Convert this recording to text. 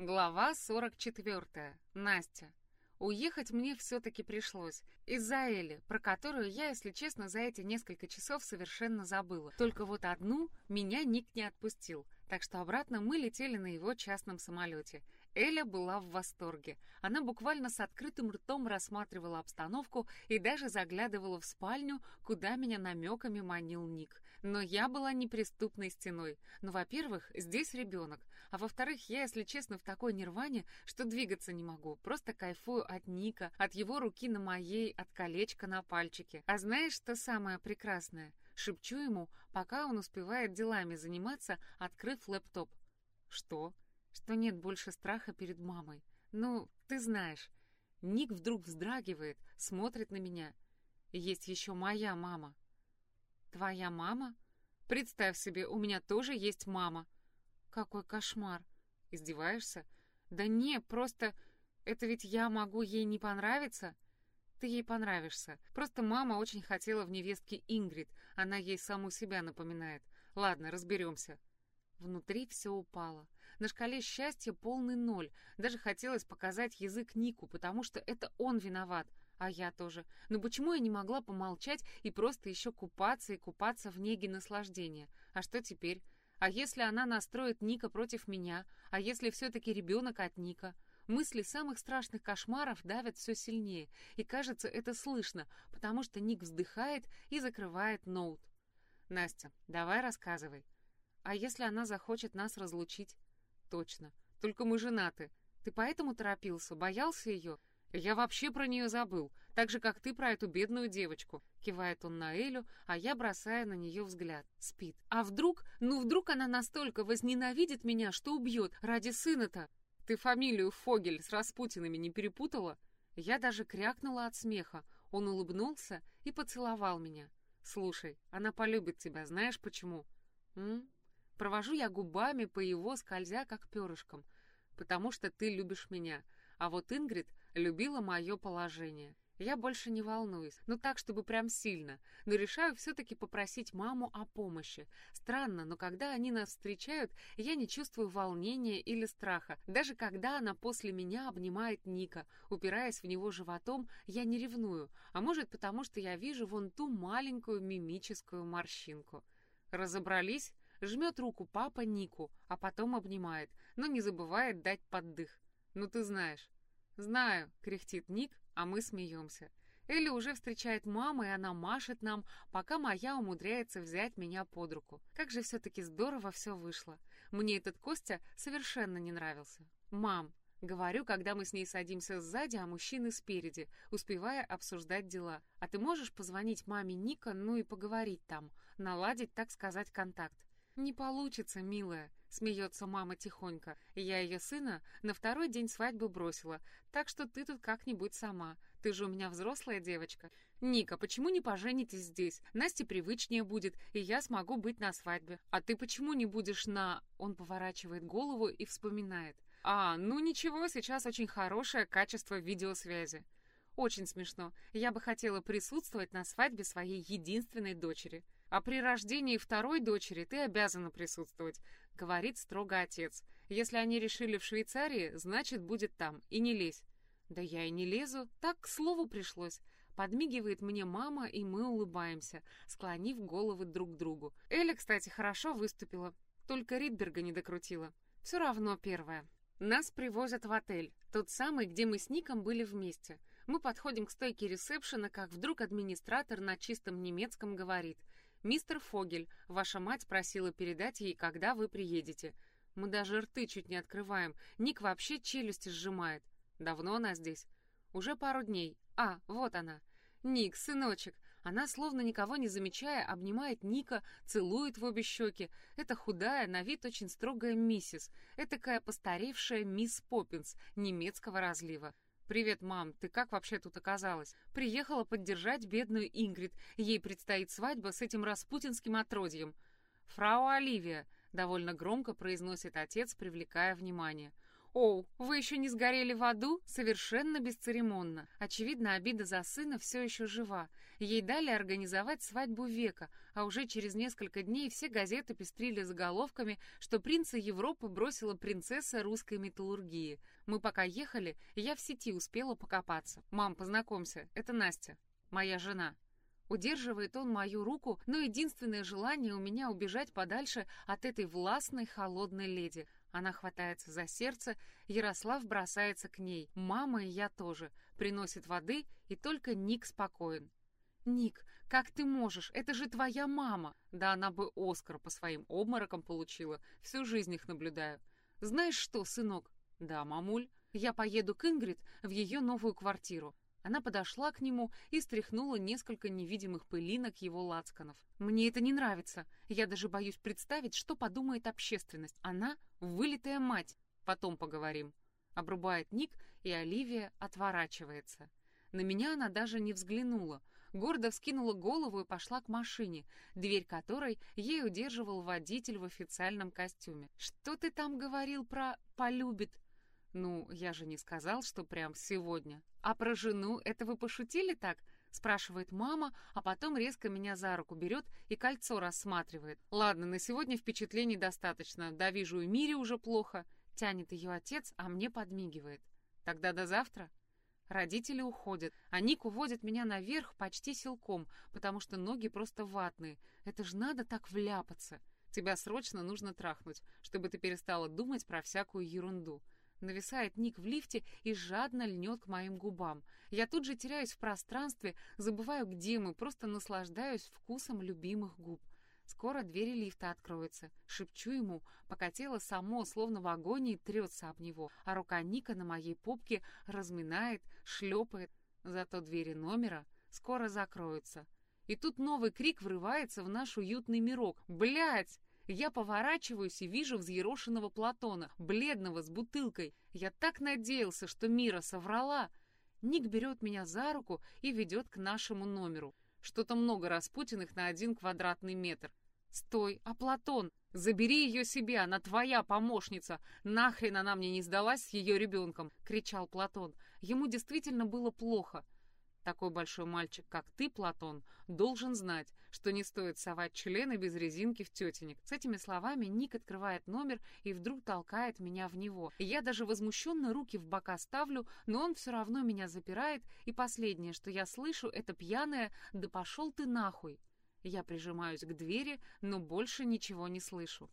Глава 44. Настя. Уехать мне все-таки пришлось. Из-за Эли, про которую я, если честно, за эти несколько часов совершенно забыла. Только вот одну меня Ник не отпустил, так что обратно мы летели на его частном самолете. Эля была в восторге. Она буквально с открытым ртом рассматривала обстановку и даже заглядывала в спальню, куда меня намеками манил Ник. Но я была неприступной стеной. Ну, во-первых, здесь ребенок, а во-вторых, я, если честно, в такой нирване, что двигаться не могу, просто кайфую от Ника, от его руки на моей, от колечка на пальчике. А знаешь, что самое прекрасное? Шепчу ему, пока он успевает делами заниматься, открыв лэптоп. Что? Что нет больше страха перед мамой. Ну, ты знаешь. Ник вдруг вздрагивает, смотрит на меня. Есть еще моя мама. Твоя мама? Представь себе, у меня тоже есть мама. Какой кошмар. Издеваешься? Да не, просто... Это ведь я могу ей не понравиться? Ты ей понравишься. Просто мама очень хотела в невестке Ингрид. Она ей саму себя напоминает. Ладно, разберемся. Внутри все упало. На шкале счастья полный ноль. Даже хотелось показать язык Нику, потому что это он виноват. А я тоже. Но почему я не могла помолчать и просто еще купаться и купаться в неге наслаждения? А что теперь? А если она настроит Ника против меня? А если все-таки ребенок от Ника? Мысли самых страшных кошмаров давят все сильнее, и кажется, это слышно, потому что Ник вздыхает и закрывает ноут. «Настя, давай рассказывай», а если она захочет нас разлучить? Точно. Только мы женаты. Ты поэтому торопился, боялся ее? Я вообще про нее забыл, так же, как ты про эту бедную девочку. Кивает он на Элю, а я бросаю на нее взгляд. Спит. А вдруг, ну вдруг она настолько возненавидит меня, что убьет ради сына-то? Ты фамилию Фогель с Распутинами не перепутала? Я даже крякнула от смеха. Он улыбнулся и поцеловал меня. Слушай, она полюбит тебя, знаешь почему? М? Провожу я губами по его, скользя как перышком, потому что ты любишь меня, а вот Ингрид любила мое положение. Я больше не волнуюсь, ну так, чтобы прям сильно, но решаю все-таки попросить маму о помощи. Странно, но когда они нас встречают, я не чувствую волнения или страха. Даже когда она после меня обнимает Ника, упираясь в него животом, я не ревную, а может потому, что я вижу вон ту маленькую мимическую морщинку. Разобрались? Жмет руку папа Нику, а потом обнимает, но не забывает дать поддых. Ну ты знаешь. Знаю, кряхтит Ник, а мы смеемся. Элли уже встречает маму, и она машет нам, пока моя умудряется взять меня под руку. Как же все-таки здорово все вышло. Мне этот Костя совершенно не нравился. «Мам», — говорю, когда мы с ней садимся сзади, а мужчины спереди, успевая обсуждать дела. «А ты можешь позвонить маме Ника, ну и поговорить там, наладить, так сказать, контакт? «Не получится, милая», — смеется мама тихонько. «Я ее сына на второй день свадьбы бросила, так что ты тут как-нибудь сама. Ты же у меня взрослая девочка. Ника, почему не поженитесь здесь? Насте привычнее будет, и я смогу быть на свадьбе. А ты почему не будешь на...» Он поворачивает голову и вспоминает. «А, ну ничего, сейчас очень хорошее качество видеосвязи». Очень смешно. Я бы хотела присутствовать на свадьбе своей единственной дочери. А при рождении второй дочери ты обязана присутствовать, говорит строго отец. Если они решили в Швейцарии, значит, будет там, и не лезь. Да я и не лезу, так к слову пришлось. Подмигивает мне мама, и мы улыбаемся, склонив головы друг к другу. Эля, кстати, хорошо выступила, только Ридберга не докрутила. Все равно первая. Нас привозят в отель, тот самый, где мы с Ником были вместе. Мы подходим к стойке ресепшена, как вдруг администратор на чистом немецком говорит — «Мистер Фогель, ваша мать просила передать ей, когда вы приедете. Мы даже рты чуть не открываем. Ник вообще челюсти сжимает. Давно она здесь? Уже пару дней. А, вот она. Ник, сыночек. Она, словно никого не замечая, обнимает Ника, целует в обе щеки. Это худая, на вид очень строгая миссис. Этакая постаревшая мисс Поппинс немецкого разлива. «Привет, мам, ты как вообще тут оказалась?» «Приехала поддержать бедную Ингрид. Ей предстоит свадьба с этим распутинским отродьем». «Фрау Оливия», — довольно громко произносит отец, привлекая внимание. «Оу, вы еще не сгорели в аду?» Совершенно бесцеремонно. Очевидно, обида за сына все еще жива. Ей дали организовать свадьбу века, а уже через несколько дней все газеты пестрили заголовками, что принца Европы бросила принцесса русской металлургии. Мы пока ехали, я в сети успела покопаться. «Мам, познакомься, это Настя, моя жена». Удерживает он мою руку, но единственное желание у меня убежать подальше от этой властной холодной леди. Она хватается за сердце, Ярослав бросается к ней. Мама и я тоже. Приносит воды, и только Ник спокоен. «Ник, как ты можешь? Это же твоя мама!» Да она бы Оскар по своим обморокам получила. Всю жизнь их наблюдаю. «Знаешь что, сынок?» «Да, мамуль. Я поеду к Ингрид в ее новую квартиру. Она подошла к нему и стряхнула несколько невидимых пылинок его лацканов. «Мне это не нравится. Я даже боюсь представить, что подумает общественность. Она — вылитая мать. Потом поговорим». Обрубает Ник, и Оливия отворачивается. На меня она даже не взглянула. Гордо вскинула голову и пошла к машине, дверь которой ей удерживал водитель в официальном костюме. «Что ты там говорил про «полюбит»?» «Ну, я же не сказал, что прям сегодня. А про жену это вы пошутили так?» Спрашивает мама, а потом резко меня за руку берет и кольцо рассматривает. «Ладно, на сегодня впечатлений достаточно. Да вижу, и Мире уже плохо». Тянет ее отец, а мне подмигивает. «Тогда до завтра?» Родители уходят, а Ник уводит меня наверх почти силком, потому что ноги просто ватные. Это ж надо так вляпаться. Тебя срочно нужно трахнуть, чтобы ты перестала думать про всякую ерунду. Нависает Ник в лифте и жадно льнет к моим губам. Я тут же теряюсь в пространстве, забываю, где мы, просто наслаждаюсь вкусом любимых губ. Скоро двери лифта откроются. Шепчу ему, пока тело само, словно в агонии, трется об него, а рука Ника на моей попке разминает, шлепает. Зато двери номера скоро закроются. И тут новый крик врывается в наш уютный мирок. Блять! Я поворачиваюсь и вижу взъерошенного Платона, бледного, с бутылкой. Я так надеялся, что Мира соврала. Ник берет меня за руку и ведет к нашему номеру. Что-то много Распутиных на один квадратный метр. «Стой, а Платон? Забери ее себе, она твоя помощница! Нахрен она мне не сдалась с ее ребенком!» — кричал Платон. Ему действительно было плохо. Такой большой мальчик, как ты, Платон, должен знать, что не стоит совать члены без резинки в тетенек. С этими словами Ник открывает номер и вдруг толкает меня в него. Я даже возмущенно руки в бока ставлю, но он все равно меня запирает, и последнее, что я слышу, это пьяное «да пошел ты нахуй». Я прижимаюсь к двери, но больше ничего не слышу.